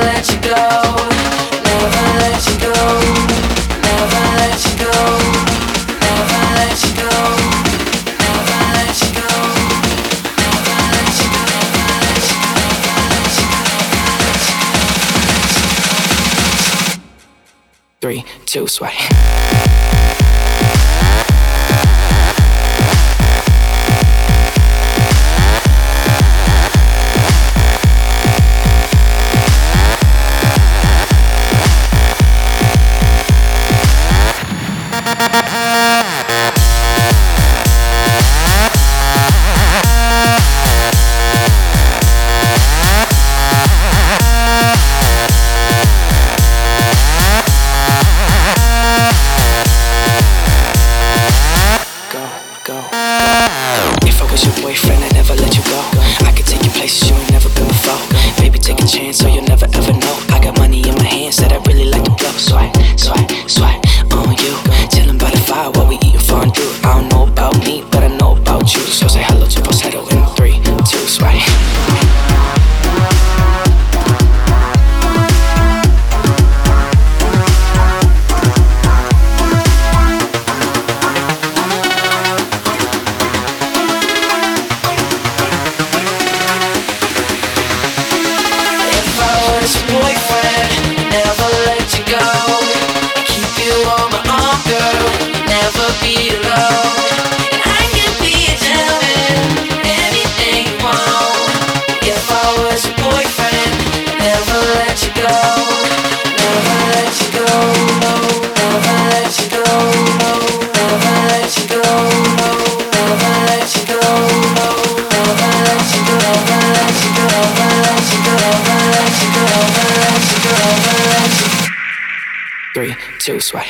Never let you go. Never let you go. Never let you go. Never let you go. Never let you go. Never let you go. Three, two, sway. Three, two, sway.